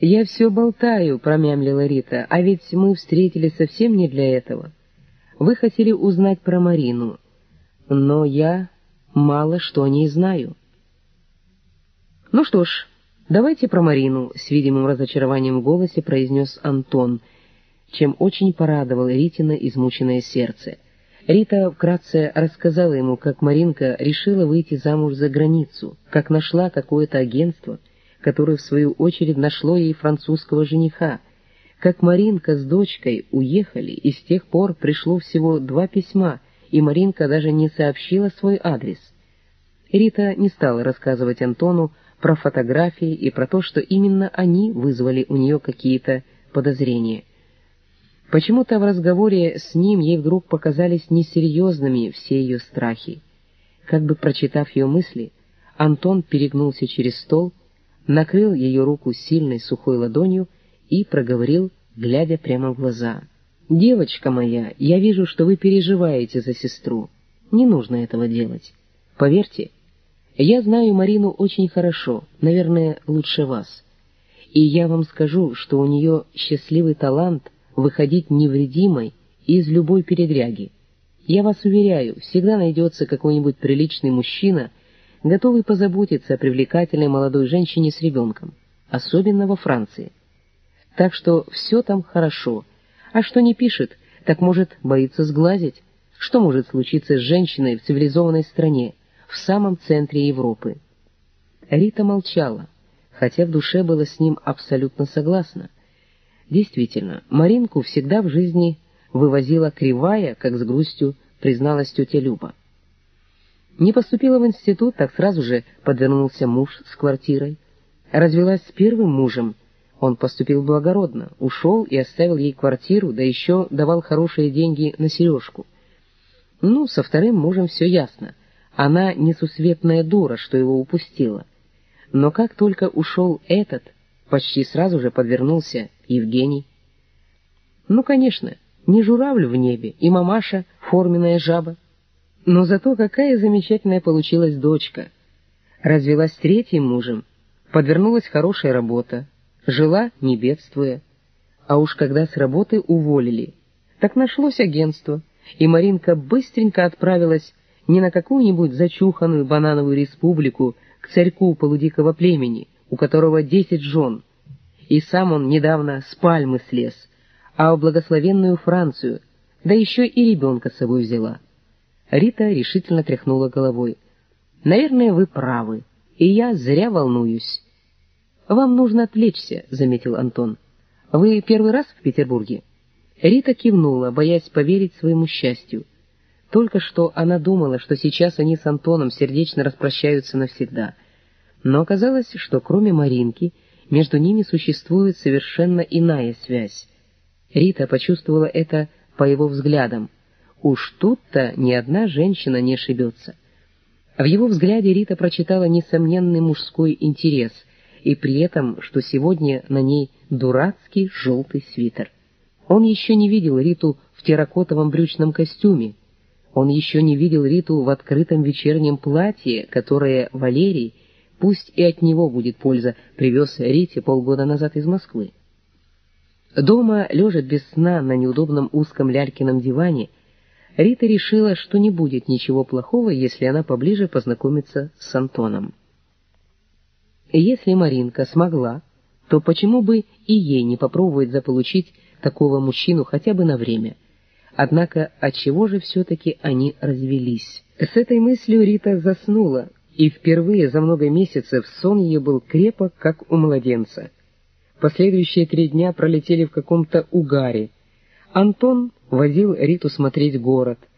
«Я все болтаю», — промямлила Рита, — «а ведь мы встретились совсем не для этого. Вы хотели узнать про Марину, но я мало что о ней знаю». «Ну что ж, давайте про Марину», — с видимым разочарованием в голосе произнес Антон, чем очень порадовал Ритина измученное сердце. Рита вкратце рассказала ему, как Маринка решила выйти замуж за границу, как нашла какое-то агентство — которое в свою очередь нашло ей французского жениха. Как Маринка с дочкой уехали, и с тех пор пришло всего два письма, и Маринка даже не сообщила свой адрес. Рита не стала рассказывать Антону про фотографии и про то, что именно они вызвали у нее какие-то подозрения. Почему-то в разговоре с ним ей вдруг показались несерьезными все ее страхи. Как бы прочитав ее мысли, Антон перегнулся через стол накрыл ее руку сильной сухой ладонью и проговорил, глядя прямо в глаза. «Девочка моя, я вижу, что вы переживаете за сестру. Не нужно этого делать. Поверьте, я знаю Марину очень хорошо, наверное, лучше вас. И я вам скажу, что у нее счастливый талант выходить невредимой из любой передряги. Я вас уверяю, всегда найдется какой-нибудь приличный мужчина, готовый позаботиться о привлекательной молодой женщине с ребенком, особенно во Франции. Так что все там хорошо, а что не пишет, так может боится сглазить. Что может случиться с женщиной в цивилизованной стране, в самом центре Европы? Рита молчала, хотя в душе была с ним абсолютно согласна. Действительно, Маринку всегда в жизни вывозила кривая, как с грустью призналась тетя Люба. Не поступила в институт, так сразу же подвернулся муж с квартирой. Развелась с первым мужем. Он поступил благородно, ушел и оставил ей квартиру, да еще давал хорошие деньги на сережку. Ну, со вторым мужем все ясно. Она несусветная дура, что его упустила. Но как только ушел этот, почти сразу же подвернулся Евгений. Ну, конечно, не журавль в небе, и мамаша — форменная жаба. Но зато какая замечательная получилась дочка. Развелась третьим мужем, подвернулась хорошая работа, жила, не бедствуя. А уж когда с работы уволили, так нашлось агентство, и Маринка быстренько отправилась не на какую-нибудь зачуханную банановую республику к царьку полудикого племени, у которого десять жен, и сам он недавно с пальмы слез, а в благословенную Францию, да еще и ребенка с собой взяла. Рита решительно тряхнула головой. «Наверное, вы правы, и я зря волнуюсь». «Вам нужно отвлечься», — заметил Антон. «Вы первый раз в Петербурге?» Рита кивнула, боясь поверить своему счастью. Только что она думала, что сейчас они с Антоном сердечно распрощаются навсегда. Но оказалось, что кроме Маринки, между ними существует совершенно иная связь. Рита почувствовала это по его взглядам. Уж тут-то ни одна женщина не ошибется. В его взгляде Рита прочитала несомненный мужской интерес, и при этом, что сегодня на ней дурацкий желтый свитер. Он еще не видел Риту в терракотовом брючном костюме, он еще не видел Риту в открытом вечернем платье, которое Валерий, пусть и от него будет польза, привез Рите полгода назад из Москвы. Дома, лежа без сна на неудобном узком лялькином диване, Рита решила, что не будет ничего плохого, если она поближе познакомится с Антоном. Если Маринка смогла, то почему бы и ей не попробовать заполучить такого мужчину хотя бы на время? Однако отчего же все-таки они развелись? С этой мыслью Рита заснула, и впервые за много месяцев сон ее был крепок, как у младенца. Последующие три дня пролетели в каком-то угаре. Антон возил Риту смотреть город —